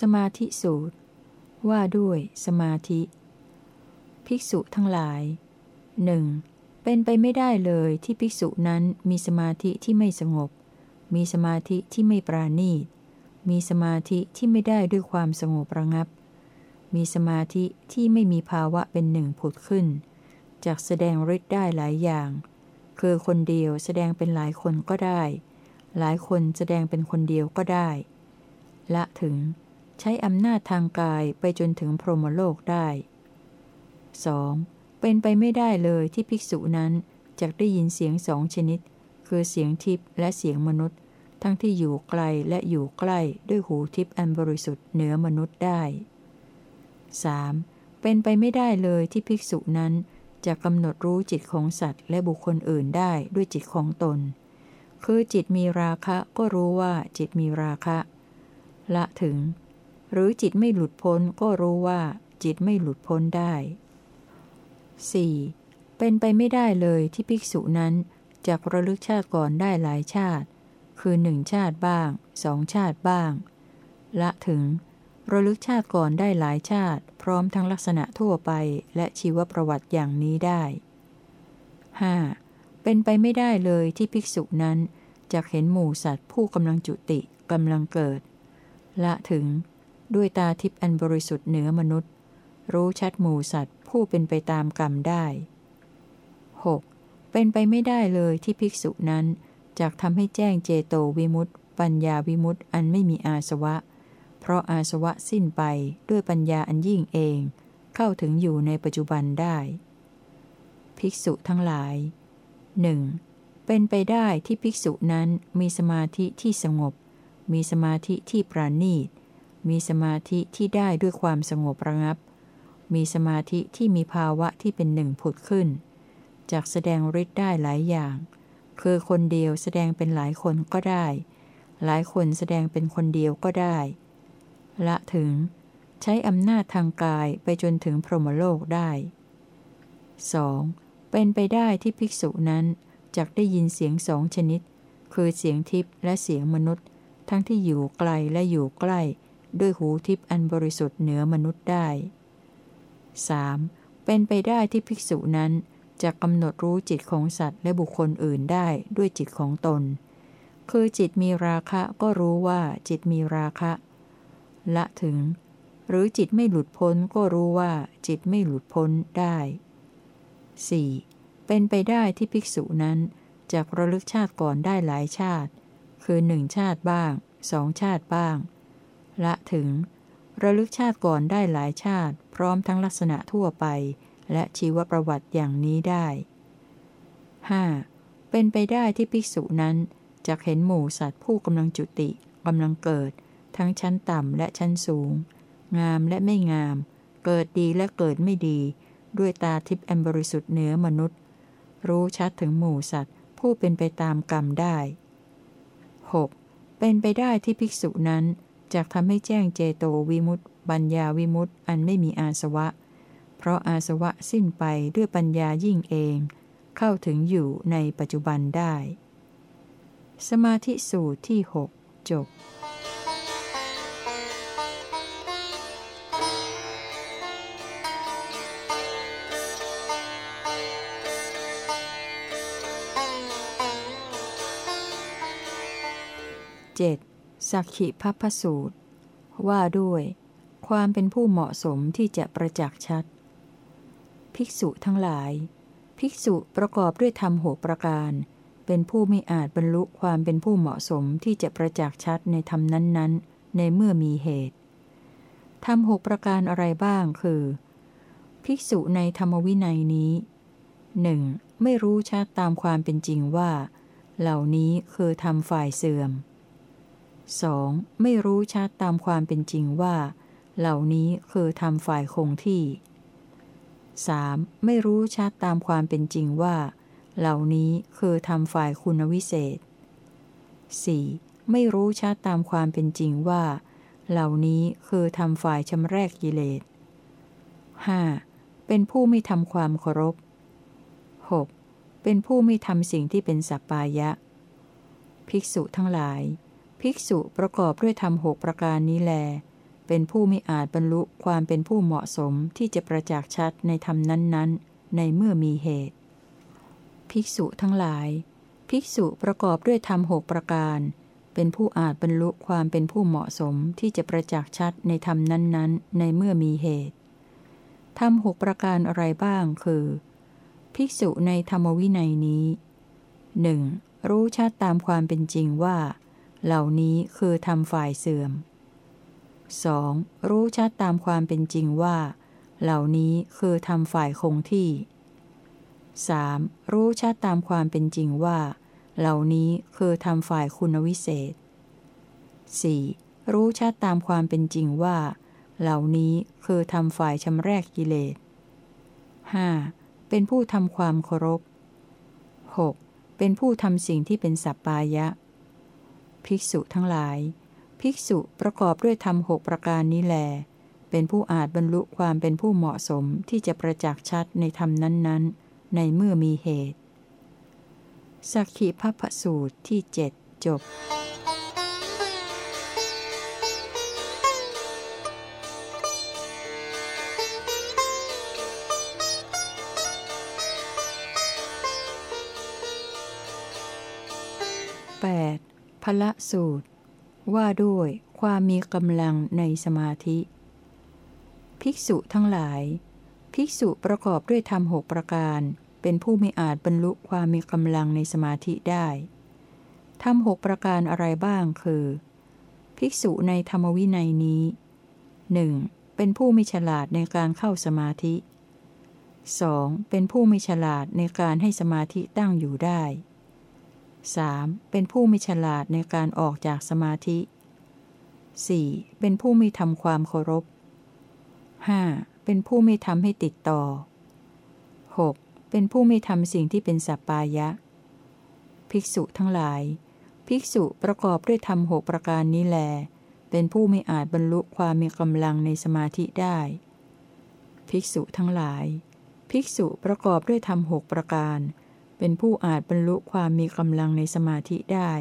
สมาธิสูตร ว่าด้วยสมาธิ ภิกษุทั้งหลายหนึ่งเป็นไปไม่ได้เลยที่ภิกษุนั้นมีสมาธิที่ไม่สงบ มีสมาธิที่ไม่ปราณีต มีสมาธิที่ไม่ได้ด้วยความสงบระงับ มีสมาธิที่ไม่มีภาวะเป็นหนึ่งผุดขึ้น จากแสดงฤทธิ์ได้หลายอย่าง คือคนเดียวแสดงเป็นหลายคนก็ได้ หลายคนแสดงเป็นคนเดียวก็ได้ ละถึง ใช้อำนาจทางกายไปจนถึงพรหมโลกได้ 2. เป็นไปไม่ได้เลยที่ภิกษุนั้นจะได้ยินเสียงสองชนิด คือเสียงทิพย์และเสียงมนุษย์ ทั้งที่อยู่ไกลและอยู่ใกล้ด้วยหูทิพย์อันบริสุทธิ์เหนือมนุษย์ได้ 3. เป็นไปไม่ได้เลยที่ภิกษุนั้นจะกำหนดรู้จิตของสัตว์และบุคคลอื่นได้ด้วยจิตของตน คือจิตมีราคะก็รู้ว่าจิตมีราคะ ละถึง หรือจิตไม่หลุดพ้นก็รู้ว่าจิตไม่หลุดพ้นได้ 4. เป็นไปไม่ได้เลยที่ภิกษุนั้นจะระลึกชาติก่อนได้หลายชาติ คือหนึ่งชาติบ้างสองชาติบ้าง ละถึง ระลึกชาติก่อนได้หลายชาติ พร้อมทั้งลักษณะทั่วไปและชีวประวัติอย่างนี้ได้ 5. เป็นไปไม่ได้เลยที่ภิกษุนั้นจะเห็นหมู่สัตว์ผู้กำลังจุติกำลังเกิด ละถึง ด้วยตาทิพย์อันบริสุทธิ์เหนือมนุษย์ รู้ชัดหมู่สัตว์ผู้เป็นไปตามกรรมได้ 6. เป็นไปไม่ได้เลยที่ภิกษุนั้นจะทำให้แจ้งเจโตวิมุตติปัญญาวิมุตติอันไม่มีอาสวะ เพราะอาสวะสิ้นไปด้วยปัญญาอันยิ่งเอง เข้าถึงอยู่ในปัจจุบันได้ ภิกษุทั้งหลายหนึ่งเป็นไปได้ที่ภิกษุนั้นมีสมาธิที่สงบ มีสมาธิที่ปราณีต มีสมาธิที่ได้ด้วยความสงบระงับ มีสมาธิที่มีภาวะที่เป็นหนึ่งผุดขึ้น จากแสดงฤทธิ์ได้หลายอย่าง คือคนเดียวแสดงเป็นหลายคนก็ได้ หลายคนแสดงเป็นคนเดียวก็ได้ ละถึง ใช้อำนาจทางกายไปจนถึงพรหมโลกได้ 2. เป็นไปได้ที่ภิกษุนั้นจะได้ยินเสียงสองชนิด คือเสียงทิพย์และเสียงมนุษย์ ทั้งที่อยู่ไกลและอยู่ใกล้ ด้วยหูทิพย์อันบริสุทธิ์เหนือมนุษย์ได้ 3. เป็นไปได้ที่ภิกษุนั้นจะกำหนดรู้จิตของสัตว์และบุคคลอื่นได้ด้วยจิตของตน คือจิตมีราคะก็รู้ว่าจิตมีราคะ ละถึง หรือจิตไม่หลุดพ้นก็รู้ว่าจิตไม่หลุดพ้นได้ 4. เป็นไปได้ที่ภิกษุนั้นจะระลึกชาติก่อนได้หลายชาติ คือหนึ่งชาติบ้างสองชาติบ้าง ละถึง ระลึกชาติก่อนได้หลายชาติ พร้อมทั้งลักษณะทั่วไป และชีวประวัติอย่างนี้ได้ 5. เป็นไปได้ที่ภิกษุนั้นจะเห็นหมู่สัตว์ผู้กำลังจุติกำลังเกิด ทั้งชั้นต่ำและชั้นสูง งามและไม่งาม เกิดดีและเกิดไม่ดี ด้วยตาทิพย์อันบริสุทธิ์เหนือมนุษย์ รู้ชัดถึงหมู่สัตว์ผู้เป็นไปตามกรรมได้ 6. เป็นไปได้ที่ภิกษุนั้น จากทำให้แจ้งเจโตวิมุตติปัญญาวิมุตติอันไม่มีอาสวะ เพราะอาสวะสิ้นไปด้วยปัญญายิ่งเอง เข้าถึงอยู่ในปัจจุบันได้ สมาธิสูตรที่หกจบเจ็ด สักขิพัพสูตร ว่าด้วย ความเป็นผู้เหมาะสมที่จะประจักษ์ชัด ภิกษุทั้งหลาย ภิกษุประกอบด้วยธรรมหกประการ เป็นผู้ไม่อาจบรรลุความเป็นผู้เหมาะสมที่จะประจักษ์ชัดในธรรมนั้นๆ ในเมื่อมีเหตุธรรมหกประการอะไรบ้างคือ ภิกษุในธรรมวินัยนี้หนึ่งไม่รู้ชัดตามความเป็นจริงว่า เหล่านี้คือทำฝ่ายเสื่อม 2. ไม่รู้ชัดตามความเป็นจริงว่า เหล่านี้คือทำฝ่ายคงที่ 3. ไม่รู้ชัดตามความเป็นจริงว่า เหล่านี้คือทำฝ่ายคุณวิเศษ 4. ไม่รู้ชัดตามความเป็นจริงว่า เหล่านี้คือทำฝ่ายชำแรกกิเลส 5. เป็นผู้ไม่ทำความเคารพ 6. เป็นผู้ไม่ทำสิ่งที่เป็นสัปปายะ ภิกษุทั้งหลาย ภิกษุประกอบด้วยธรรมหกประการนี้แล เป็นผู้ไม่อาจบรรลุความเป็นผู้เหมาะสมที่จะประจักษ์ชัดในธรรมนั้นๆ ในเมื่อมีเหตุ ภิกษุทั้งหลาย ภิกษุประกอบด้วยธรรมหกประการ เป็นผู้อาจบรรลุความเป็นผู้เหมาะสมที่จะประจักษ์ชัดในธรรมนั้นๆ ในเมื่อมีเหตุธรรมหกประการอะไรบ้างคือ ภิกษุในธรรมวินัยนี้หนึ่งรู้ชัดตามความเป็นจริงว่า เหล่านี้คือทำฝ่ายเสื่อม 2. รู้ชัดตามความเป็นจริงว่า เหล่านี้คือทำฝ่ายคงที่ 3. รู้ชัดตามความเป็นจริงว่า เหล่านี้คือทำฝ่ายคุณวิเศษ 4. รู้ชัดตามความเป็นจริงว่า เหล่านี้คือทำฝ่ายชำแรกกิเลส 5. เป็นผู้ทำความเคารพ 6. เป็นผู้ทำสิ่งที่เป็นสัปปายะ ภิกษุทั้งหลาย ภิกษุประกอบด้วยธรรมหกประการนี้แล เป็นผู้อาจบรรลุความเป็นผู้เหมาะสมที่จะประจักษ์ชัดในธรรมนั้นๆ ในเมื่อมีเหตุ สักขีพัพสูตรที่เจ็ดจบ 8. พละสูตร ว่าด้วยความมีกำลังในสมาธิ ภิกษุทั้งหลาย ภิกษุประกอบด้วยธรรมหกประการ เป็นผู้ไม่อาจบรรลุความมีกำลังในสมาธิได้ธรรมหกประการอะไรบ้างคือ ภิกษุในธรรมวินัยนี้หนึ่งเป็นผู้ไม่ฉลาดในการเข้าสมาธิ 2. เป็นผู้ไม่ฉลาดในการให้สมาธิตั้งอยู่ได้ 3. เป็นผู้ม่ฉลาดในการออกจากสมาธิ 4. เป็นผู้ม่ทำความเคารพ 5. เป็นผู้ไม่ทำให้ติดต่อ 6. เป็นผู้ไม่ทำสิ่งที่เป็นสัปปายะ ภิกษุทั้งหลาย ภิกษุประกอบด้วยธรรมหกประการนี้แล เป็นผู้ไม่อาจบรรลุความมีกำลังในสมาธิได้ ภิกษุทั้งหลาย ภิกษุประกอบด้วยธรรมหกประการ เป็นผู้อาจบรรลุความมีกำลังในสมาธิได้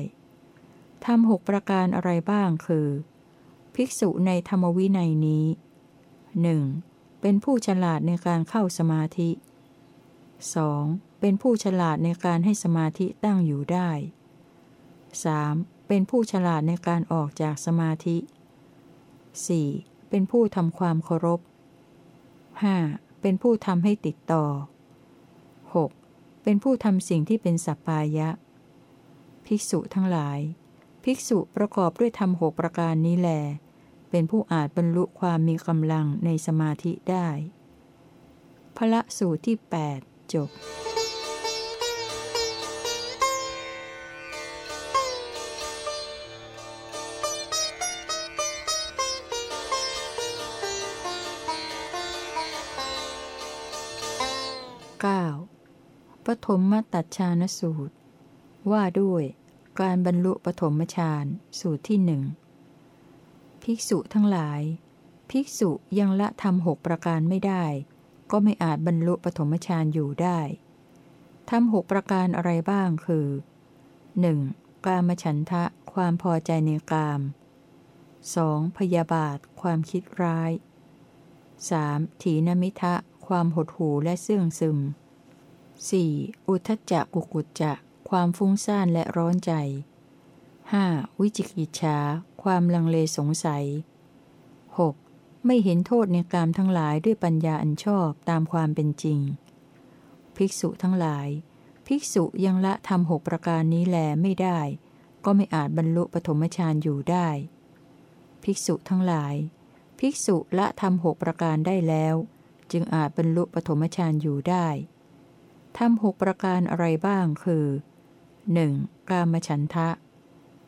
ทำหกประการอะไรบ้างคือ ภิกษุในธรรมวินัยนี้หนึ่งเป็นผู้ฉลาดในการเข้าสมาธิ 2. เป็นผู้ฉลาดในการให้สมาธิตั้งอยู่ได้ 3. เป็นผู้ฉลาดในการออกจากสมาธิ 4. เป็นผู้ทำความเคารพ 5. เป็นผู้ทำให้ติดต่อ 6. เป็นผู้ทำสิ่งที่เป็นสัปปายะ ภิกษุทั้งหลาย ภิกษุประกอบด้วยธรรมหกประการนี้แล เป็นผู้อาจบรรลุความมีกำลังในสมาธิได้พระสูตรที่ 8 จบเก้า ปฐมมตัดชานสูตร ว่าด้วยการบรรลุปฐมฌานสูตรที่หนึ่งภิกษุทั้งหลาย ภิกษุยังละทำหกประการไม่ได้ ก็ไม่อาจบรรลุปฐมฌานอยู่ได้ทำหกประการอะไรบ้างคือ 1. กามฉันทะความพอใจในกาม 2. พยาบาท ความคิดร้าย 3. ถีนมิทะ ความหดหู่และเสื่องซึม 4. อุทจจะกุกุจจะ ความฟุ้งซ่านและร้อนใจ 5. วิจิกิจฉาความลังเลสงสัย 6. ไม่เห็นโทษในกามทั้งหลายด้วยปัญญาอันชอบตามความเป็นจริง ภิกษุทั้งหลาย ภิกษุยังละทำหกประการนี้แลไม่ได้ ก็ไม่อาจบรรลุปฐมฌานอยู่ได้ ภิกษุทั้งหลาย ภิกษุละทำหกประการได้แล้ว จึงอาจบรรลุปฐมฌานอยู่ได้ ทำหกประการอะไรบ้างคือ 1. กามฉันทะ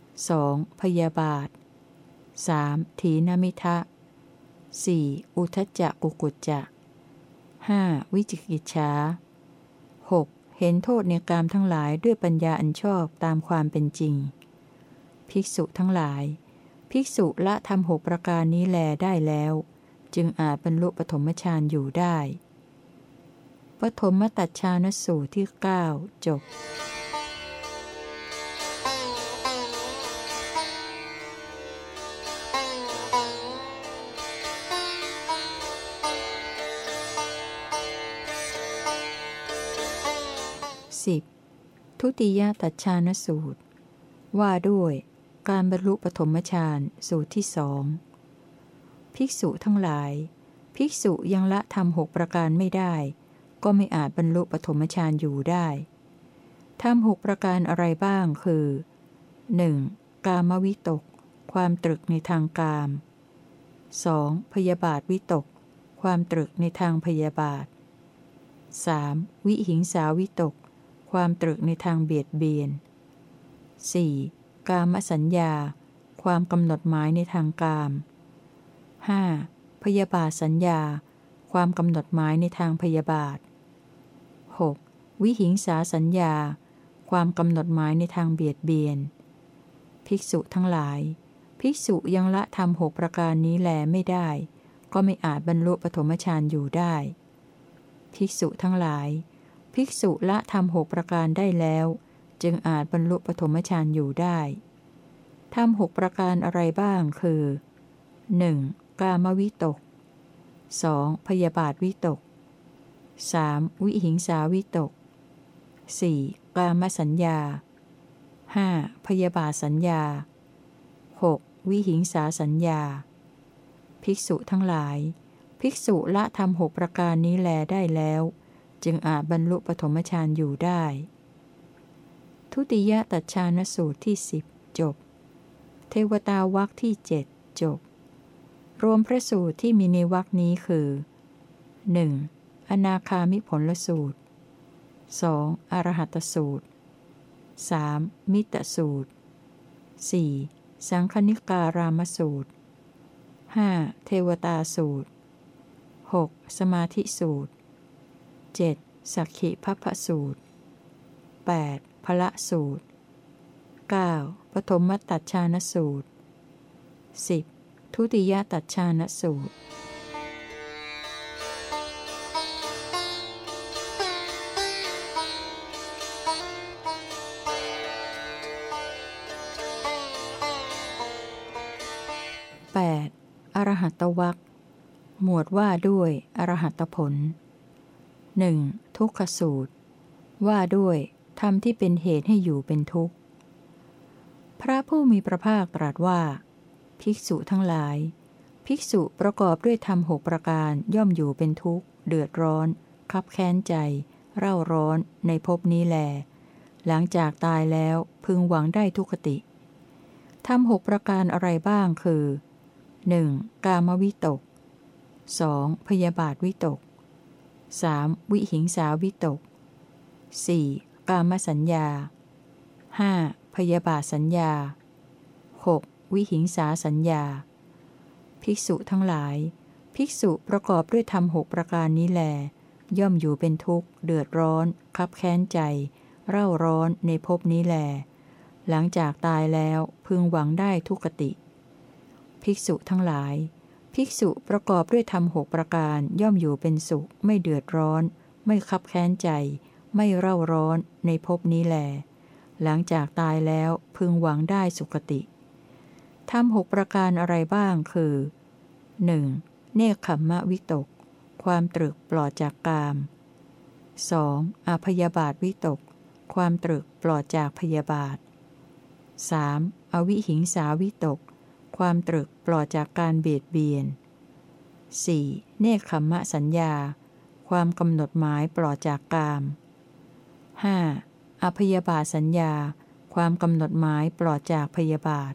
2. พยาบาท 3. ถีนมิทะ 4. อุทจจะกุกุจจะ 5. วิจิกิจฉา 6. เห็นโทษในกามทั้งหลายด้วยปัญญาอันชอบตามความเป็นจริง ภิกษุทั้งหลาย ภิกษุละทำหกประการนี้แลได้แล้ว จึงอาจบรรลุปฐมฌานอยู่ได้ ปฐมตัชานสูตรที่ 9 จบสิบทุติยตัชานสูตร ว่าด้วยการบรรลุปฐมฌานสูตรที่สองภิกษุทั้งหลาย ภิกษุยังละทำหกประการไม่ได้ ก็ไม่อาจบรรลุปฐมฌานอยู่ได้ทำหกประการอะไรบ้างคือ 1. กามวิตก ความตรึกในทางกาม 2. พยาบาทวิตก ความตรึกในทางพยาบาท 3. วิหิงสาวิตก ความตรึกในทางเบียดเบียน 4. กามสัญญา ความกำหนดหมายในทางกาม 5. พยาบาทสัญญา ความกำหนดหมายในทางพยาบาท 6. วิหิงสาสัญญา ความกำหนดหมายในทางเบียดเบียน ภิกษุทั้งหลาย ภิกษุยังละทำหกประการนี้แลไม่ได้ ก็ไม่อาจบรรลุปฐมฌานอยู่ได้ ภิกษุทั้งหลาย ภิกษุละทำหกประการได้แล้ว จึงอาจบรรลุปฐมฌานอยู่ได้ทำหกประการอะไรบ้างคือ 1. กามวิตก 2. พยาบาทวิตก 3. วิหิงสาวิตก 4. กามสัญญา 5. พยาบาทสัญญา 6. วิหิงสาสัญญา ภิกษุทั้งหลาย ภิกษุละทำหกประการนี้แลได้แล้ว จึงอาจบรรลุปฐมฌานอยู่ได้ ทุติยตัชานสูตรที่สิบจบ เทวตาวักที่เจ็ดจบ รวมพระสูตรที่มีในวักนี้คือ 1. อนาคามิผลสูตร 2. อรหัตสูตร 3. มิตรสูตร 4. สังคณิการามสูตร 5. เทวตาสูตร 6. สมาธิสูตร 7. สักขิพัพสูตร 8. พละสูตร 9. ปฐมตัดชานสูตร 10. ทุติยตัดชานสูตร รหัตวักหมวดว่าด้วย อรหัตผลหนึ่งทุกขสูตร ว่าด้วยธรรมที่เป็นเหตุให้อยู่เป็นทุกข์ พระผู้มีพระภาคตรัสว่า ภิกษุทั้งหลาย ภิกษุประกอบด้วยธรรมหกประการย่อมอยู่เป็นทุกข์ เดือดร้อน คับแค้นใจ เร่าร้อนในภพนี้แล หลังจากตายแล้วพึงหวังได้ทุกขติทำหกประการอะไรบ้างคือ 1. กามวิตก 2. พยาบาทวิตก 3. วิหิงสาวิตก 4. กามสัญญา 5. พยาบาทสัญญา 6. วิหิงสาสัญญา ภิกษุทั้งหลาย ภิกษุประกอบด้วยธรรมหกประการนี้แล ย่อมอยู่เป็นทุกข์ เดือดร้อน คับแค้นใจ เร่าร้อนในภพนี้แล หลังจากตายแล้วพึงหวังได้ทุกติ ภิกษุทั้งหลาย ภิกษุประกอบด้วยธรรมหกประการย่อมอยู่เป็นสุข ไม่เดือดร้อน ไม่คับแค้นใจ ไม่เร่าร้อนในภพนี้แล หลังจากตายแล้วพึงหวังได้สุคติธรรมหกประการอะไรบ้างคือ 1. เนคขมมะวิตก ความตรึกปลอดจากกาม 2. อาพยาบาทวิตก ความตรึกปลอดจากพยาบาท 3. อวิหิงสาวิตก ความตรึกปลอดจากการเบียดเบียน 4. เนคขมมะสัญญา ความกำหนดหมายปลอดจากกาม 5. อภยาบาสัญญา ความกำหนดหมายปลอดจากพยาบาท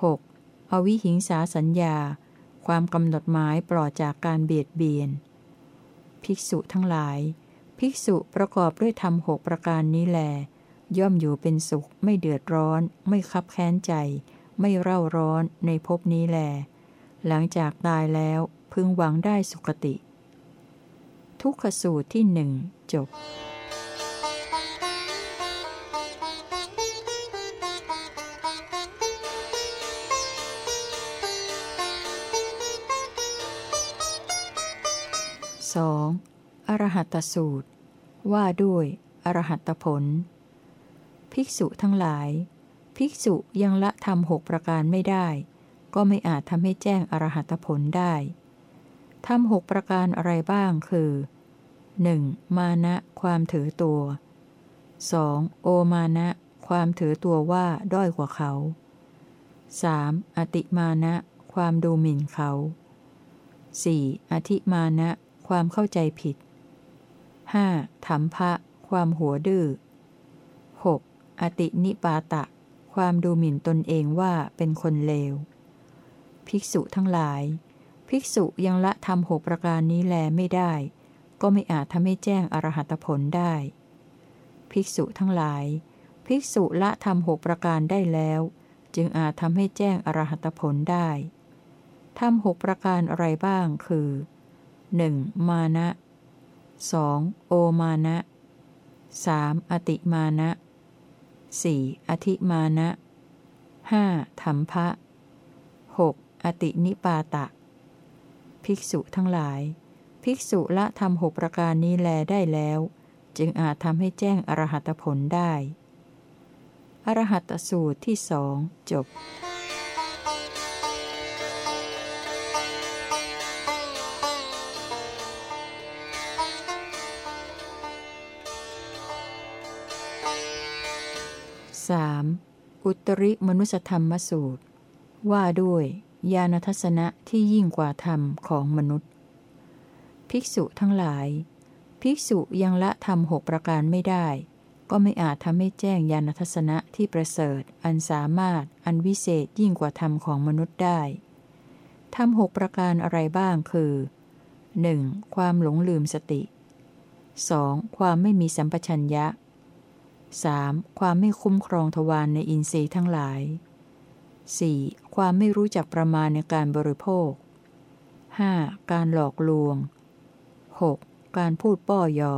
6. อวิหิงสาสัญญา ความกำหนดหมายปลอดจากการเบียดเบียน ภิกษุทั้งหลาย ภิกษุประกอบด้วยธรรมหกประการนี้แล ย่อมอยู่เป็นสุขไม่เดือดร้อน ไม่คับแค้นใจ ไม่เร่าร้อนในภพนี้แล หลังจากตายแล้วพึงหวังได้สุคติ ทุกขสูตรที่หนึ่งจบสองอรหัตสูตร ว่าด้วย อรหัตผล ภิกษุทั้งหลาย ภิกษุยังละทำหกประการไม่ได้ ก็ไม่อาจทำให้แจ้งอรหัตผลได้ทำหกประการอะไรบ้างคือ 1. มานะ ความถือตัว 2. โอมานะ ความถือตัวว่าด้อยกว่าเขา 3. อติมานะ ความดูหมิ่นเขา 4. อธิมานะ ความเข้าใจผิด 5. ถัมภะ ความหัวดื้อ 6. อตินิปาตะ ความดูหมิ่นตนเองว่าเป็นคนเลว ภิกษุทั้งหลาย ภิกษุยังละทำหกประการนี้แลไม่ได้ ก็ไม่อาจทำให้แจ้งอรหัตผลได้ ภิกษุทั้งหลาย ภิกษุละทำหกประการได้แล้ว จึงอาจทำให้แจ้งอรหัตผลได้ทำหกประการอะไรบ้างคือ 1. มานะ 2. โอมานะ 3. อติมานะ 4. อธิมานะ 5. ธรรมภะ 6. อตินิปาตะ ภิกษุทั้งหลาย ภิกษุละทำหกประการนี้แลได้แล้ว จึงอาจทำให้แจ้งอรหัตผลได้ อรหัตสูตรที่สองจบ 3. อุตริมนุสธรรมสูตร ว่าด้วย ญาณทัศนะที่ยิ่งกว่าธรรมของมนุษย์ ภิกษุทั้งหลาย ภิกษุยังละธรรมหกประการไม่ได้ ก็ไม่อาจทำให้แจ้งญาณทัศนะที่ประเสริฐ อันสามารถอันวิเศษยิ่งกว่าธรรมของมนุษย์ได้ธรรมหกประการอะไรบ้างคือ 1. ความหลงลืมสติ 2. ความไม่มีสัมปชัญญะ 3. ความไม่คุ้มครองทวารในอินทรีย์ทั้งหลาย 4. ความไม่รู้จักประมาณในการบริโภค 5. การหลอกลวง 6. การพูดป้อยอ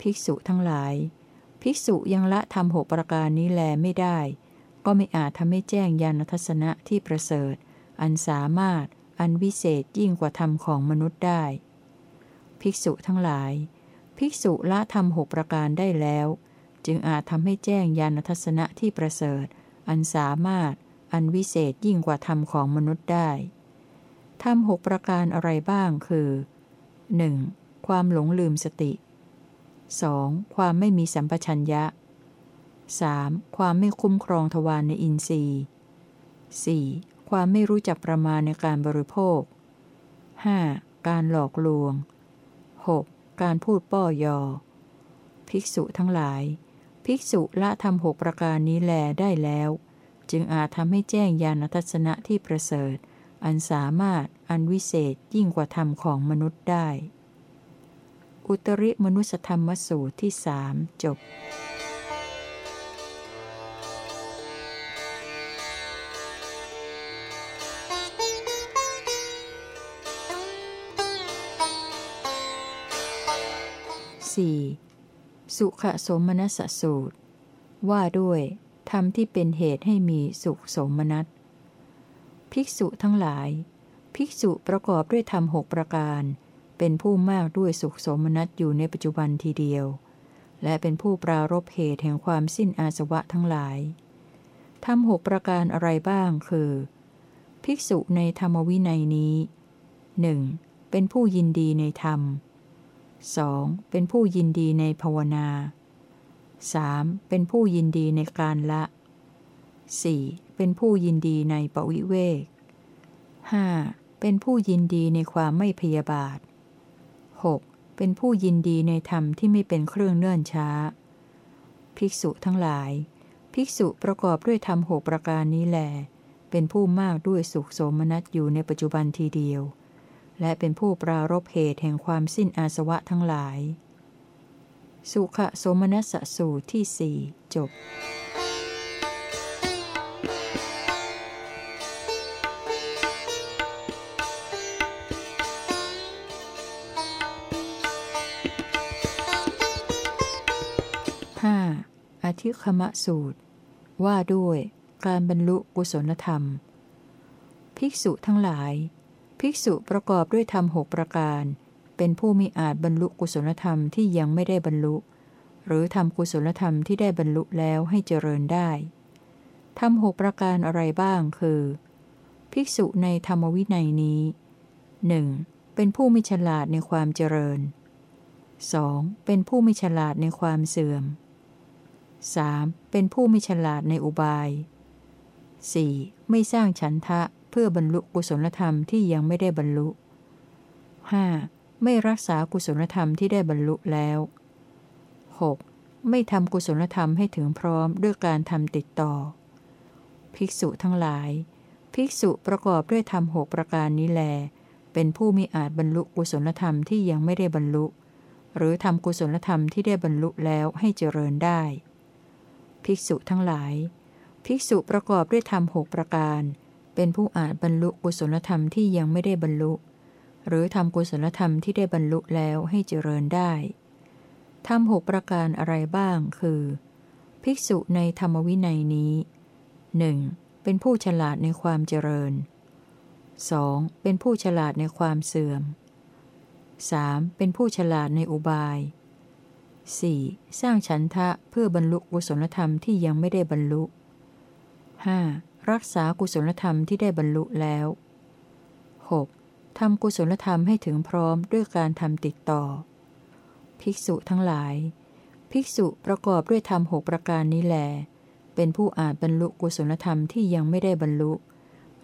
ภิกษุทั้งหลาย ภิกษุยังละทำหกประการนี้แลไม่ได้ ก็ไม่อาจทำให้แจ้งญาณทัศนะที่ประเสริฐ อันสามารถ อันวิเศษยิ่งกว่าธรรมของมนุษย์ได้ ภิกษุทั้งหลาย ภิกษุละทำหกประการได้แล้ว จึงอาจทำให้แจ้งญาณทัศนะที่ประเสริฐ อันสามารถ อันวิเศษยิ่งกว่าธรรมของมนุษย์ได้ทำหกประการอะไรบ้างคือ 1. ความหลงลืมสติ 2. ความไม่มีสัมปชัญญะ 3. ความไม่คุ้มครองทวารในอินทรีย์ 4. ความไม่รู้จักประมาณในการบริโภค 5. การหลอกลวง 6. การพูดป้อยอ ภิกษุทั้งหลาย ภิกษุละทำหกประการนี้แลได้แล้ว จึงอาจทำให้แจ้งญาณทัศนะที่ประเสริฐ อันสามารถอันวิเศษยิ่งกว่าธรรมของมนุษย์ได้ อุตริมนุสธรรมสูตรที่สามจบ 4. สุขสมนัสสูตร ว่าด้วยธรรมที่เป็นเหตุให้มีสุขสมนัตภิกษุทั้งหลาย ภิกษุประกอบด้วยธรรมหกประการ เป็นผู้มากด้วยสุขสมนัตอยู่ในปัจจุบันทีเดียว และเป็นผู้ปรารบเหตุแห่งความสิ้นอาสวะทั้งหลายธรรมหกประการอะไรบ้างคือ ภิกษุในธรรมวินัยนี้หนึ่งเป็นผู้ยินดีในธรรม 2. เป็นผู้ยินดีในภาวนา 3. เป็นผู้ยินดีในการละ 4. เป็นผู้ยินดีในปวิเวก 5. เป็นผู้ยินดีในความไม่พยาบาท 6. เป็นผู้ยินดีในธรรมที่ไม่เป็นเครื่องเนื่นช้า ภิกษุทั้งหลาย ภิกษุประกอบด้วยธรรมหกประการนี้แหลเป็นผู้มากด้วยสุขโสมนัสอยู่ในปัจจุบันทีเดียว และเป็นผู้ปรารบเหตุแห่งความสิ้นอาสวะทั้งหลาย สุขโสมนัสสูตรที่สี่จบห้าอธิคมะสูตร ว่าด้วยการบรรลุกุศลธรรม ภิกษุทั้งหลาย ภิกษุประกอบด้วยธรรมหกประการ เป็นผู้มีอาจบรรลุกุศลธรรมที่ยังไม่ได้บรรลุ หรือทำกุศลธรรมที่ได้บรรลุแล้วให้เจริญได้ทำหกประการอะไรบ้างคือ ภิกษุในธรรมวินัยนี้หนึ่งเป็นผู้ม่ฉลาดในความเจริญ 2. เป็นผู้ม่ฉลาดในความเสื่อม 3. เป็นผู้ม่ฉลาดในอุบาย 4. ไม่สร้างฉันทะ เพื่อบรรลุกุศลธรรมที่ยังไม่ได้บรรลุ 5. ไม่รักษากุศลธรรมที่ได้บรรลุแล้ว 6. ไม่ทำกุศลธรรมให้ถึงพร้อมด้วยการทำติดต่อ ภิกษุทั้งหลาย ภิกษุประกอบด้วยธรรมหกประการนี้แล เป็นผู้มีอาจบรรลุกุศลธรรมที่ยังไม่ได้บรรลุ หรือทำกุศลธรรมที่ได้บรรลุแล้วให้เจริญได้ ภิกษุทั้งหลาย ภิกษุประกอบด้วยธรรมหกประการ เป็นผู้อาจบรรลุกุศลธรรมที่ยังไม่ได้บรรลุ หรือทำกุศลธรรมที่ได้บรรลุแล้วให้เจริญได้ทำหกประการอะไรบ้างคือ ภิกษุในธรรมวินัยนี้หนึ่งเป็นผู้ฉลาดในความเจริญ 2. เป็นผู้ฉลาดในความเสื่อม 3. เป็นผู้ฉลาดในอุบาย 4. สร้างฉันทะเพื่อบรรลุกุศลธรรมที่ยังไม่ได้บรรลุ 5. รักษากุศลธรรมที่ได้บรรลุแล้ว 6. ทำกุศลธรรมให้ถึงพร้อมด้วยการทำติดต่อ ภิกษุทั้งหลาย ภิกษุประกอบด้วยธรรมหกประการนี้แหลเป็นผู้อาจบรรลุกุศลธรรมที่ยังไม่ได้บรรลุ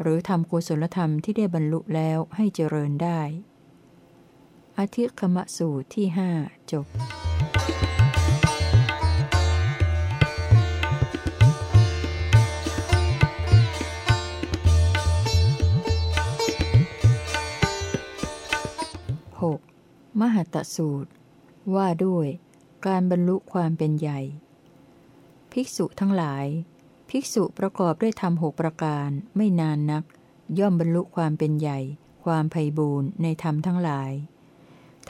หรือทำกุศลธรรมที่ได้บรรลุแล้วให้เจริญได้ อธิคมสูตรที่หจบ มหัตสูตร ว่าด้วย การบรรลุความเป็นใหญ่ ภิกษุทั้งหลาย ภิกษุประกอบด้วยธรรมหกประการไม่นานนัก ย่อมบรรลุความเป็นใหญ่ ความไพ่บูรณ์ในธรรมทั้งหลาย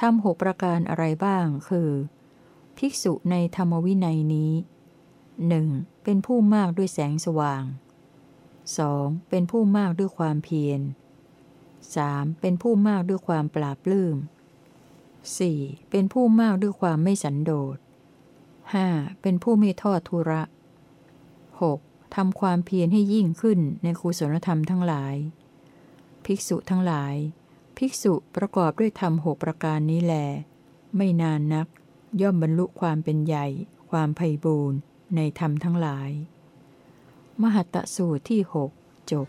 ธรรมหกประการอะไรบ้าง คือ ภิกษุในธรรมวินัยนี้หนึ่งเป็นผู้มากด้วยแสงสว่าง 2. เป็นผู้มากด้วยความเพียร 3. เป็นผู้มากด้วยความปราบลื้ม 4. เป็นผู้มากด้วยความไม่สันโดษ 5. เป็นผู้ไม่ทอดทุระ 6. ทำความเพียรให้ยิ่งขึ้นในคุศลธรรมทั้งหลาย ภิกษุทั้งหลาย ภิกษุประกอบด้วยธรรมหกประการนี้แล ไม่นานนัก ย่อมบรรลุความเป็นใหญ่ ความไพ่บูรณ์ในธรรมทั้งหลาย มหัตตสูตรที่หกจบ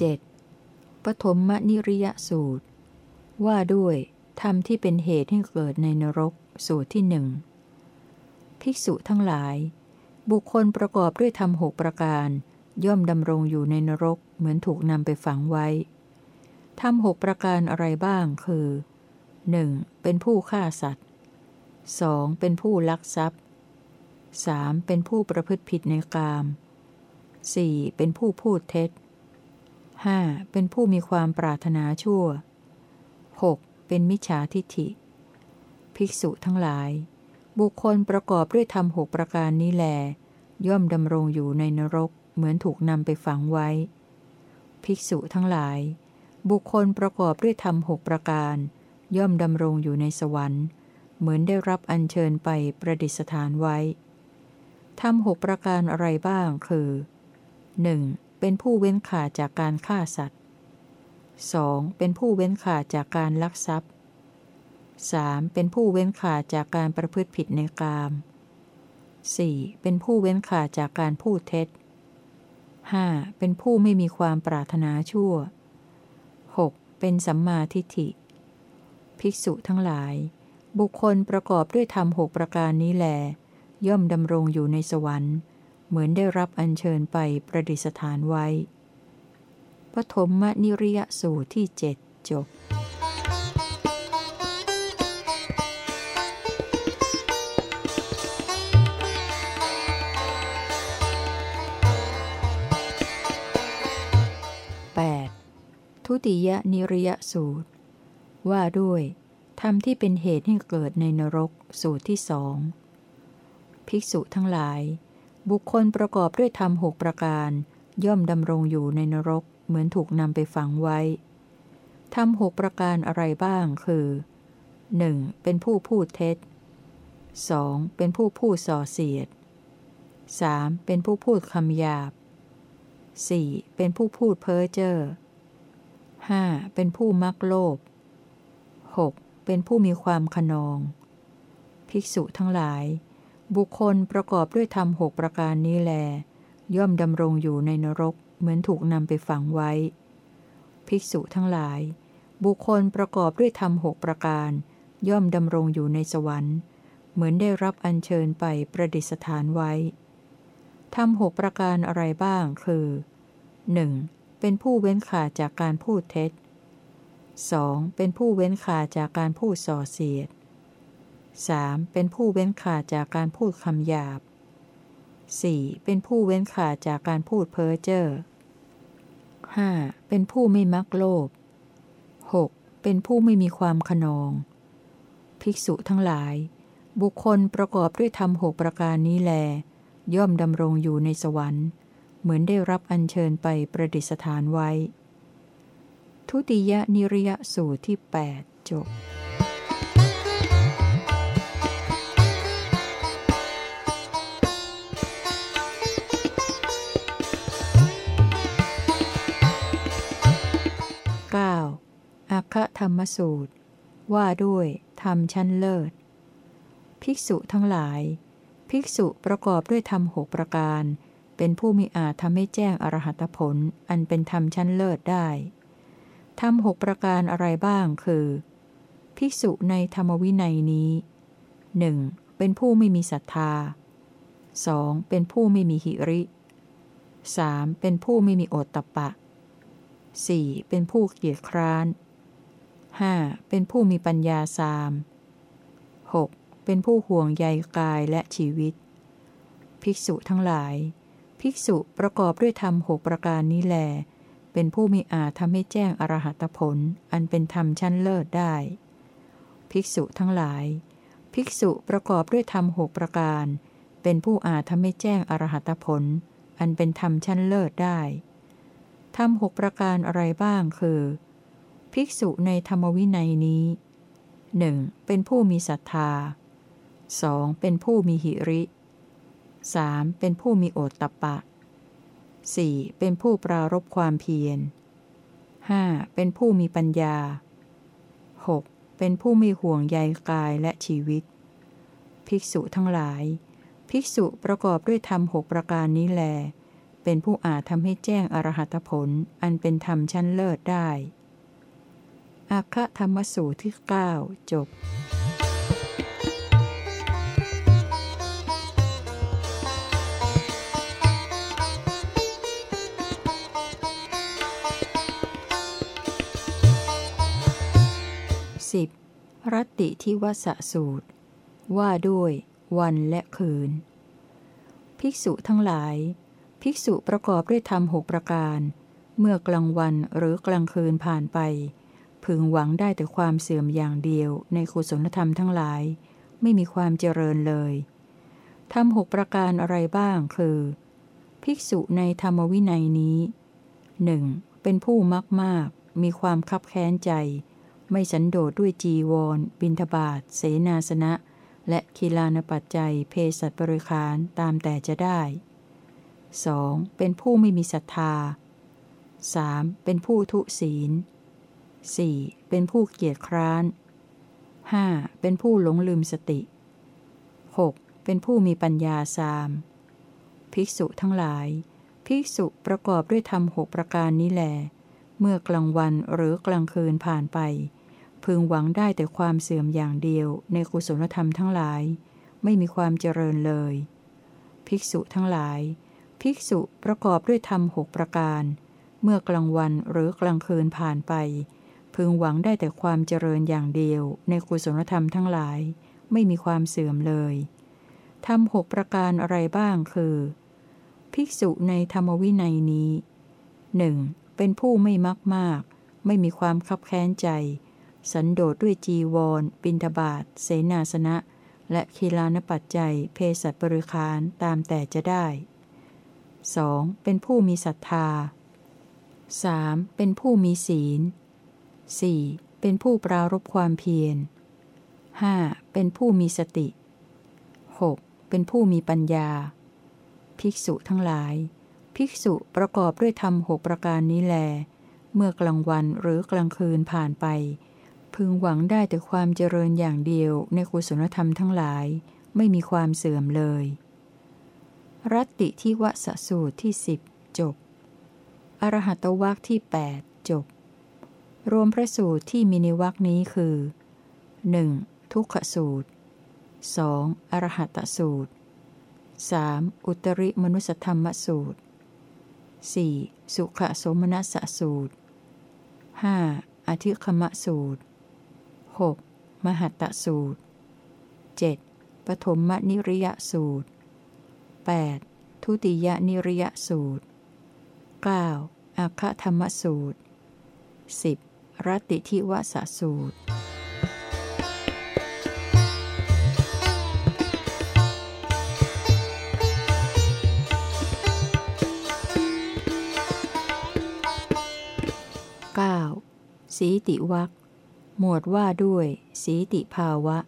7. ปฐมมนิริยสูตร ว่าด้วยธรรมที่เป็นเหตุให้เกิดในนรกสูตรที่หนึ่งภิกษุทั้งหลาย บุคคลประกอบด้วยธรรมหกประการ ย่อมดำรงอยู่ในนรกเหมือนถูกนำไปฝังไว้ธรรมหกประการอะไรบ้างคือ 1. เป็นผู้ฆ่าสัตว์ 2. เป็นผู้ลักทรัพย์ 3. เป็นผู้ประพฤติผิดในกาม 4. เป็นผู้พูดเท็จ 5. เป็นผู้มีความปรารถนาชั่ว 6. เป็นมิจฉาทิฐิ ภิกษุทั้งหลาย บุคคลประกอบด้วยธรรมหกประการนี้แล ย่อมดำรงอยู่ในนรกเหมือนถูกนำไปฝังไว้ ภิกษุทั้งหลาย บุคคลประกอบด้วยธรรมหกประการ ย่อมดำรงอยู่ในสวรรค์ เหมือนได้รับอัญเชิญไปประดิษฐานไว้ธรรมหกประการอะไรบ้างคือ 1. เป็นผู้เว้นขาดจากการฆ่าสัตว์ 2. เป็นผู้เว้นขาดจากการลักทรัพย์ 3. เป็นผู้เว้นขาดจากการประพฤติผิดในกาม 4. เป็นผู้เว้นขาดจากการพูดเท็จ 5. เป็นผู้ไม่มีความปรารถนาชั่ว 6. เป็นสัมมาทิฏฐิ ภิกษุทั้งหลาย บุคคลประกอบด้วยธรรมหกประการนี้แล ย่อมดำรงอยู่ในสวรรค์ เหมือนได้รับอัญเชิญไปประดิษฐานไว้ ปฐมมนิริยสูตรที่เจ็ดจบทุติยนิริยสูตร ว่าด้วยธรรมที่เป็นเหตุให้เกิดในนรกสูตรที่สอง ภิกษุทั้งหลาย บุคคลประกอบด้วยธรรมหกประการ ย่อมดำรงอยู่ในนรกเหมือนถูกนำไปฝังไว้ธรรมหกประการอะไรบ้างคือ 1. เป็นผู้พูดเท็จ 2. เป็นผู้พูดส่อเสียด 3. เป็นผู้พูดคำหยาบ 4. เป็นผู้พูดเพ้อเจ้อ 5. เป็นผู้มักโลภ 6. เป็นผู้มีความขนอง ภิกษุทั้งหลาย บุคคลประกอบด้วยธรรมหกประการนี้แล ย่อมดำรงอยู่ในนรก เหมือนถูกนำไปฝังไว้ ภิกษุทั้งหลาย บุคคลประกอบด้วยธรรมหกประการ ย่อมดำรงอยู่ในสวรรค์ เหมือนได้รับอัญเชิญไปประดิษฐานไว้ทำหกประการอะไรบ้าง คือ 1. เป็นผู้เว้นขาดจากการพูดเท็จ 2. เป็นผู้เว้นขาดจากการพูดส่อเสียด 3. เป็นผู้เว้นขาดจากการพูดคำหยาบ 4. เป็นผู้เว้นขาดจากการพูดเพ้อเจ้อ 5. เป็นผู้ไม่มักโลภ 6. เป็นผู้ไม่มีความขนอง ภิกษุทั้งหลาย บุคคลประกอบด้วยธรรมหกประการนี้แล ย่อมดำรงอยู่ในสวรรค์ เหมือนได้รับอัญเชิญไปประดิษฐานไว้ ทุติยนิริยสูตรที่ 8 จบ 9. อัคธรรมสูตร ว่าด้วยธรรมชั้นเลิศ ภิกษุทั้งหลาย ภิกษุประกอบด้วยธรรมหกประการ เป็นผู้มีอาจทำให้แจ้งอรหัตผล อันเป็นธรรมชั้นเลิศได้ธรรมหกประการอะไรบ้างคือ ภิกษุในธรรมวินัยนี้หนึ่งเป็นผู้ไม่มีศรัทธา 2. เป็นผู้ไม่มีหิริ 3. เป็นผู้ไม่มีโอตตะปะ 4. เป็นผู้เกียจคร้าน 5. เป็นผู้มีปัญญาสาม 6. เป็นผู้ห่วงใยกายและชีวิต ภิกษุทั้งหลาย ภิกษุประกอบด้วยธรรมหกประการนี้แล เป็นผู้มีอาจทำให้แจ้งอรหัตผล อันเป็นธรรมชั้นเลิศได้ ภิกษุทั้งหลาย ภิกษุประกอบด้วยธรรมหกประการ เป็นผู้อาจทำให้แจ้งอรหัตผล อันเป็นธรรมชั้นเลิศได้ ทำหกประการอะไรบ้างคือ ภิกษุในธรรมวินัยนี้หนึ่งเป็นผู้มีศรัทธา 2. เป็นผู้มีหิริ 3. เป็นผู้มีโอตตะปะ 4. เป็นผู้ปรารบความเพียร 5. เป็นผู้มีปัญญา 6. เป็นผู้มีห่วงใยกายและชีวิต ภิกษุทั้งหลาย ภิกษุประกอบด้วยธรรมหกประการนี้แล เป็นผู้อาจทำให้แจ้งอรหัตผล อันเป็นธรรมชั้นเลิศได้อาคะธรรมสูตรที่ 9 จบสิบรัตติทิวสสูตร ว่าด้วยวันและคืน ภิกษุทั้งหลาย ภิกษุประกอบด้วยธรรมหกประการ เมื่อกลางวันหรือกลางคืนผ่านไป พึงหวังได้แต่ความเสื่อมอย่างเดียวในคุศลธรรมทั้งหลาย ไม่มีความเจริญเลยทำหกประการอะไรบ้างคือ ภิกษุในธรรมวินัยนี้หนึ่งเป็นผู้มักมากมีความคับแค้นใจ ไม่สันโดษด้วยจีวร บินทบาทเสนาสนะ และคีลานปัจจัย เพศสัตบริคารตามแต่จะได้ 2. เป็นผู้ไม่มีศรัทธา 3. เป็นผู้ทุศีล 4. เป็นผู้เกียจคร้าน 5. เป็นผู้หลงลืมสติ 6. เป็นผู้มีปัญญาสามภิกษุทั้งหลาย ภิกษุประกอบด้วยธรรมหกประการนี้แหลเมื่อกลางวันหรือกลางคืนผ่านไป พึงหวังได้แต่ความเสื่อมอย่างเดียวในกุศลธรรมทั้งหลาย ไม่มีความเจริญเลย ภิกษุทั้งหลาย ภิกษุประกอบด้วยธรรมหกประการ เมื่อกลางวันหรือกลางคืนผ่านไป พึงหวังได้แต่ความเจริญอย่างเดียวในกุศลธรรมทั้งหลาย ไม่มีความเสื่อมเลยทำหกประการอะไรบ้างคือ ภิกษุในธรรมวินัยนี้หนึ่งเป็นผู้ไม่มักมาก ไม่มีความคับแค้นใจ สันโดษด้วยจีวร ปินทบาท เสนาสนะ และคีลานปัจจัย เพศสัตบริคารตามแต่จะได้ 2. เป็นผู้มีศรัทธา 3. เป็นผู้มีศีล 4. เป็นผู้ปรารบความเพียร 5. เป็นผู้มีสติ 6. เป็นผู้มีปัญญา ภิกษุทั้งหลาย ภิกษุประกอบด้วยธรรมหกประการนี้แล เมื่อกลางวันหรือกลางคืนผ่านไป พึงหวังได้แต่ความเจริญอย่างเดียวในกุศลธรรมทั้งหลาย ไม่มีความเสื่อมเลย รัตติที่วสสูตรที่สิบจบ อรหัตวักที่ 8 จบ รวมพระสูตรที่มีในวักนี้คือ 1. ทุกขสูตร 2. อรหัตสูตร 3. อุตริมนุสธรรมสูตร 4. สุขสมนัสสูตร 5. อธิคมสูตร 6. มหัตตสูตร 7. ปฐมมนิริยสูตร 8. ทุติยนิริยสูตร 9. อัคธรรมสูตร 10. รัติทิวสสูตร 9. สีติวักหมวดว่าด้วย สีติภาวะ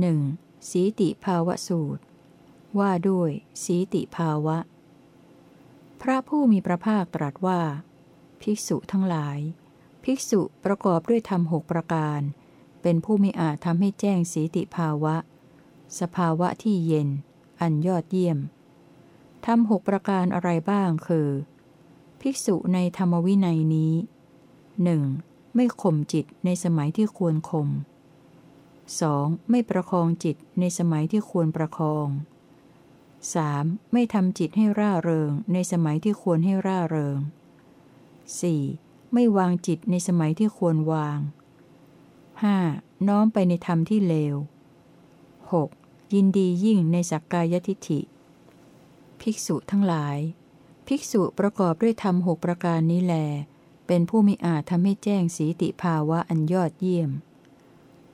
หนึ่งสีติภาวะสูตร ว่าด้วยสีติภาวะ พระผู้มีพระภาคตรัสว่า ภิกษุทั้งหลาย ภิกษุประกอบด้วยธรรมหกประการ เป็นผู้มีอาจทำให้แจ้งสีติภาวะ สภาวะที่เย็น อันยอดเยี่ยมทำหกประการอะไรบ้างคือ ภิกษุในธรรมวินัยนี้หนึ่งไม่ข่มจิตในสมัยที่ควรข่ม 2. ไม่ประคองจิตในสมัยที่ควรประคอง 3. ไม่ทำจิตให้ร่าเริง ในสมัยที่ควรให้ร่าเริง 4. ไม่วางจิตในสมัยที่ควรวาง 5. น้อมไปในธรรมที่เลว 6. ยินดียิ่งในสักกายทิฏฐิ ภิกษุทั้งหลาย ภิกษุประกอบด้วยธรรมหกประการนี้แล เป็นผู้มีอาจทำให้แจ้งสีติภาวะอันยอดเยี่ยม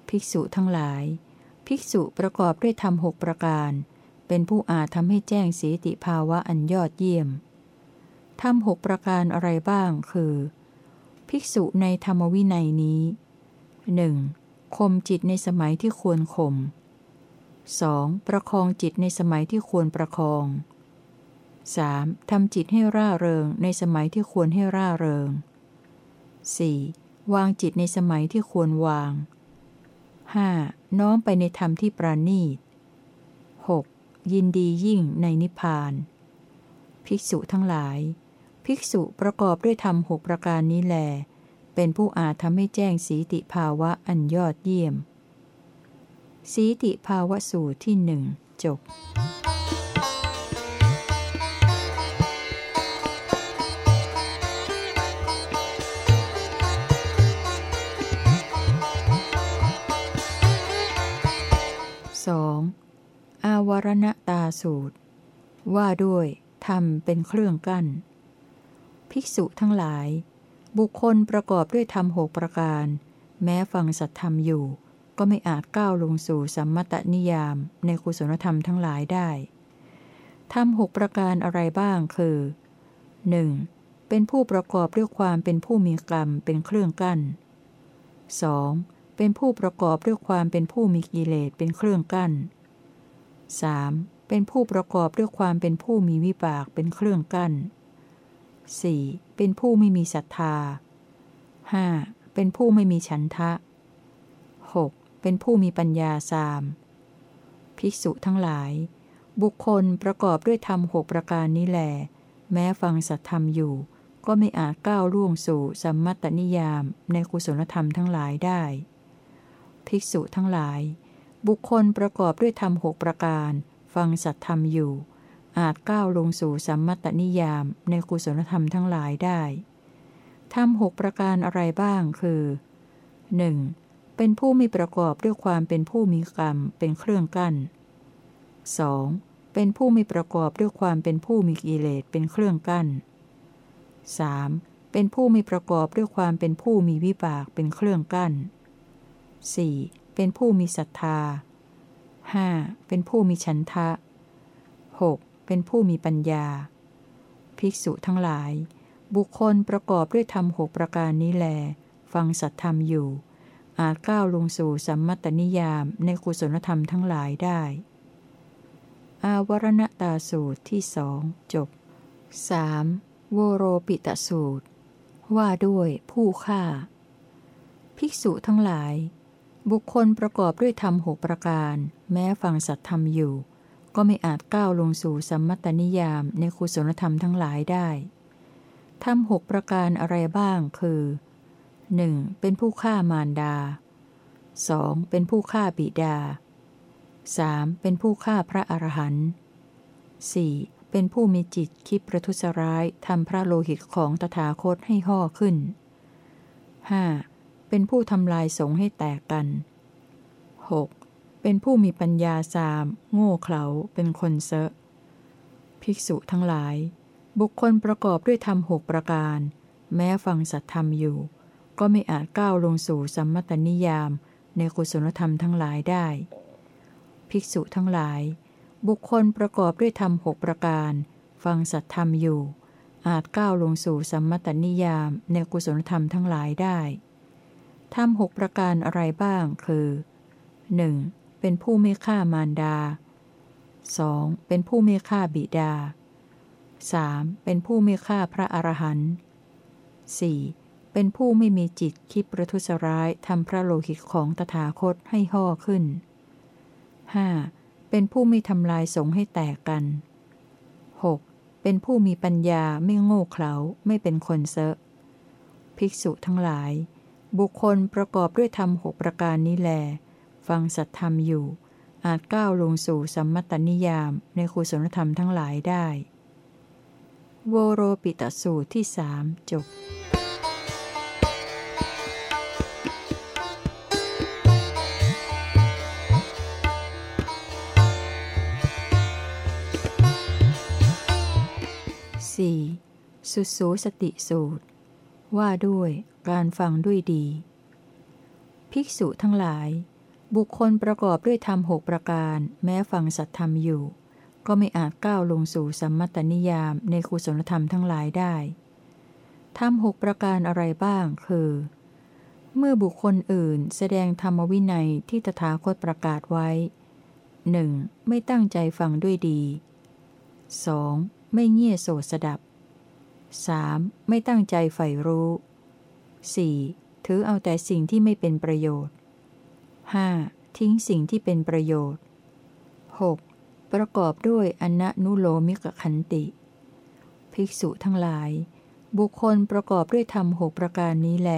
ภิกษุทั้งหลาย ภิกษุประกอบด้วยธรรมหกประการ เป็นผู้อาจทำให้แจ้งสีติภาวะอันยอดเยี่ยมธรรมหกประการอะไรบ้างคือ ภิกษุในธรรมวินัยนี้หนึ่งข่มจิตในสมัยที่ควรข่ม 2. ประคองจิตในสมัยที่ควรประคอง 3. ทำจิตให้ร่าเริงในสมัยที่ควรให้ร่าเริง 4. วางจิตในสมัยที่ควรวาง 5. น้อมไปในธรรมที่ปราณีต 6. ยินดียิ่งในนิพพาน ภิกษุทั้งหลาย ภิกษุประกอบด้วยธรรมหกประการนี้แล เป็นผู้อาจทำให้แจ้งสีติภาวะอันยอดเยี่ยม สีติภาวะสูตรที่หนึ่งจบ 2. อง อาวรณตาสูตร ว่าด้วยธรรมเป็นเครื่องกั้น ภิกษุทั้งหลาย บุคคลประกอบด้วยธรรมหกประการ แม้ฟังสัตธรรมอยู่ ก็ไม่อาจก้าวลงสู่สัมมตนิยามในกุศลธรรมทั้งหลายได้ธรรมหกประการอะไรบ้างคือ 1. เป็นผู้ประกอบด้วยความเป็นผู้มีกรรมเป็นเครื่องกั้น 2. เป็นผู้ประกอบด้วยความเป็นผู้มีกิเลสเป็นเครื่องกั้น 3. เป็นผู้ประกอบด้วยความเป็นผู้มีวิบากเป็นเครื่องกั้น 4. เป็นผู้ไม่มีศรัทธา 5. เป็นผู้ไม่มีฉันทะ 6. เป็นผู้มีปัญญาสามภิกษุทั้งหลาย บุคคลประกอบด้วยธรรมหกประการนี้แหลแม้ฟังสัตธรรมอยู่ ก็ไม่อาจก้าวล่วงสู่สัมมัตตนิยามในกุศลธรรมทั้งหลายได้ ภิกษุทั้งหลาย บุคคลประกอบด้วยธรรมหกประการ ฟังสัตธรรมอยู่ อาจก้าวลงสู่สัมมัตตนิยามในกุศลธรรมทั้งหลายได้ธรรมหกประการอะไรบ้างคือ 1. เป็นผู้มีประกอบด้วยความเป็นผู้มีกรรมเป็นเครื่องกั้น 2. เป็นผู้มีประกอบด้วยความเป็นผู้มีกิเลสเป็นเครื่องกั้น 3. เป็นผู้มีประกอบด้วยความเป็นผู้มีวิบากเป็นเครื่องกั้น 4. เป็นผู้มีศรัทธา 5. เป็นผู้มีฉันทะ 6. เป็นผู้มีปัญญา ภิกษุทั้งหลาย บุคคลประกอบด้วยธรรมหกประการนี้แล ฟังสัตธรรมอยู่ อาจก้าวลงสู่สัมมตตนิยามในกุศลธรรมทั้งหลายได้ อาวรณตาสูตรที่สองจบ 3. โวโรปิตสูตร ว่าด้วยผู้ฆ่า ภิกษุทั้งหลาย บุคคลประกอบด้วยธรรมหกประการ แม้ฟังสัตธรรมอยู่ ก็ไม่อาจก้าวลงสู่สัมมตนิยามในคุศลธรรมทั้งหลายได้ธรรมหกประการอะไรบ้างคือ 1. เป็นผู้ฆ่ามารดา 2. เป็นผู้ฆ่าบิดา 3. เป็นผู้ฆ่าพระอรหันต์ 4. เป็นผู้มีจิตคิดประทุษร้ายทำพระโลหิตของตถาคตให้ห่อขึ้น 5. เป็นผู้ทำลายสงให้แตกกัน 6. เป็นผู้มีปัญญาสาม โง่เขลาเป็นคนเซอะภิกษุทั้งหลาย บุคคลประกอบด้วยธรรมหกประการ แม้ฟังสัตธรรมอยู่ ก็ไม่อาจก้าวลงสู่สัมมตนิยามในกุศลธรรมทั้งหลายได้ ภิกษุทั้งหลาย บุคคลประกอบด้วยธรรมหกประการ ฟังสัตธรรมอยู่ อาจก้าวลงสู่สัมมตนิยามในกุศลธรรมทั้งหลายได้ ธรรมหกประการอะไรบ้าง คือ 1. เป็นผู้ไม่ฆ่ามารดา 2. เป็นผู้ไม่ฆ่าบิดา 3. เป็นผู้ไม่ฆ่าพระอรหันต์ 4. เป็นผู้ไม่มีจิตคิดประทุษร้ายทำพระโลหิตของตถาคตให้ห่อขึ้น 5. เป็นผู้ไม่ทำลายสงให้แตกกัน 6. เป็นผู้มีปัญญาไม่โง่เขลาไม่เป็นคนเซอะ ภิกษุทั้งหลาย บุคคลประกอบด้วยธรรมหกประการนี้แล ฟังสัตธรรมอยู่ อาจก้าวลงสู่สัมมตนิยามในคุศลธรรมทั้งหลายได้ โวโรปิตสูตรที่สามจบ 4. สุสูสติสูตร ว่าด้วย การฟังด้วยดี ภิกษุทั้งหลาย บุคคลประกอบด้วยธรรมหกประการ แม้ฟังสัตธรรมอยู่ ก็ไม่อาจก้าวลงสู่สัมมตนิยามในคุศลธรรมทั้งหลายได้ธรรมหกประการอะไรบ้าง คือ เมื่อบุคคลอื่นแสดงธรรมวินัยที่ตถาคตประกาศไว้หนึ่งไม่ตั้งใจฟังด้วยดี 2. ไม่เงี่ยโสสดับ 3. ไม่ตั้งใจใฝ่รู้ 4. ถือเอาแต่สิ่งที่ไม่เป็นประโยชน์ 5. ทิ้งสิ่งที่เป็นประโยชน์ 6. ประกอบด้วยอนันุโลมิกขันติ ภิกษุทั้งหลาย บุคคลประกอบด้วยธรรมหกประการนี้แล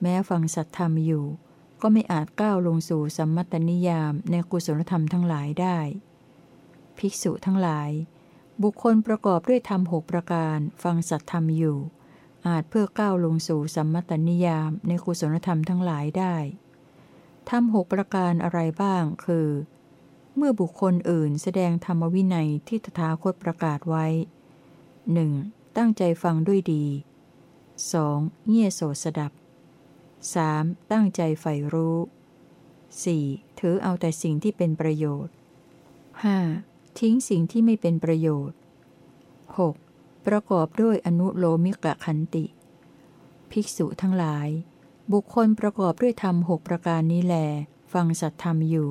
แม้ฟังสัตธรรมอยู่ ก็ไม่อาจก้าวลงสู่สัมมตนิยามในกุศลธรรมทั้งหลายได้ ภิกษุทั้งหลาย บุคคลประกอบด้วยธรรมหกประการ ฟังสัตธรรมอยู่ อาจเพื่อก้าวลงสู่สัมมตนิยามในกุศลธรรมทั้งหลายได้ธรรมหกประการอะไรบ้าง คือ เมื่อบุคคลอื่นแสดงธรรมวินัยที่ตถาคตประกาศไว้หนึ่งตั้งใจฟังด้วยดี 2. เงี่ยโสสดับ 3. ตั้งใจใฝ่รู้ 4. ถือเอาแต่สิ่งที่เป็นประโยชน์ 5. ทิ้งสิ่งที่ไม่เป็นประโยชน์ 6. ประกอบด้วยอนุโลมิกะขันติ ภิกษุทั้งหลาย บุคคลประกอบด้วยธรรมหกประการนี้แล ฟังสัตธรรมอยู่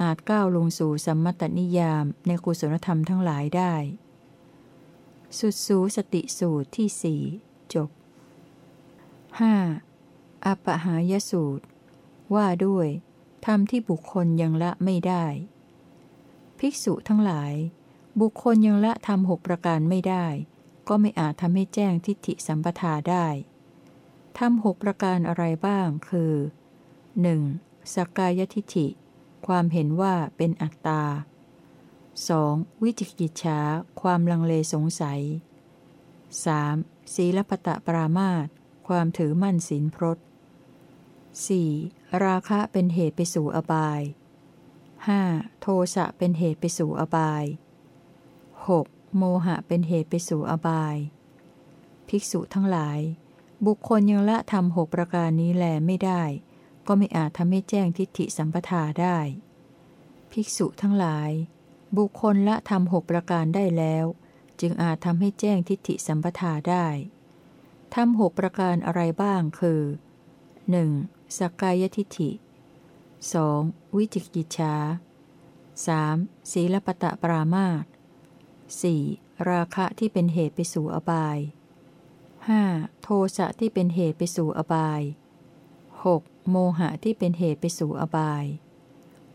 อาจก้าวลงสู่สัมมตนิยามในกุศลธรรมทั้งหลายได้ สุดสูสติสูตรที่สี่จบ 5. อปหายสูตร ว่าด้วยธรรมที่บุคคลยังละไม่ได้ ภิกษุทั้งหลาย บุคคลยังละทำหกประการไม่ได้ ก็ไม่อาจทำให้แจ้งทิฏฐิสัมปทาได้ทำหกประการอะไรบ้าง คือ 1. สักกายทิฏฐิ ความเห็นว่าเป็นอัตตา 2. วิจิกิจฉาความลังเลสงสัย 3. ศีลปตะปรามาตความถือมั่นศีลพรต 4. ราคะเป็นเหตุไปสู่อบาย 5. โทสะเป็นเหตุไปสู่อบาย 6. โมหะเป็นเหตุไปสู่อบาย ภิกษุทั้งหลาย บุคคลยังละทำหกประการนี้แลไม่ได้ ก็ไม่อาจทำให้แจ้งทิฏฐิสัมปทาได้ ภิกษุทั้งหลาย บุคคลละทำหกประการได้แล้ว จึงอาจทำให้แจ้งทิฏฐิสัมปทาได้ทำหกประการอะไรบ้างคือ 1. สักกายทิฏฐิ 2. วิจิกิจฉา 3. ศีลปตะปรามาต 4. ราคะที่เป็นเหตุไปสู่อบาย 5. โทสะที่เป็นเหตุไปสู่อบาย 6. โมหะที่เป็นเหตุไปสู่อบาย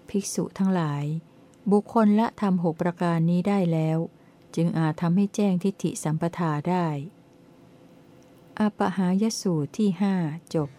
ภิกษุทั้งหลาย บุคคลละทำหกประการนี้ได้แล้ว จึงอาจทำให้แจ้งทิฏฐิสัมปทาได้อปหายสูตรที่หจบ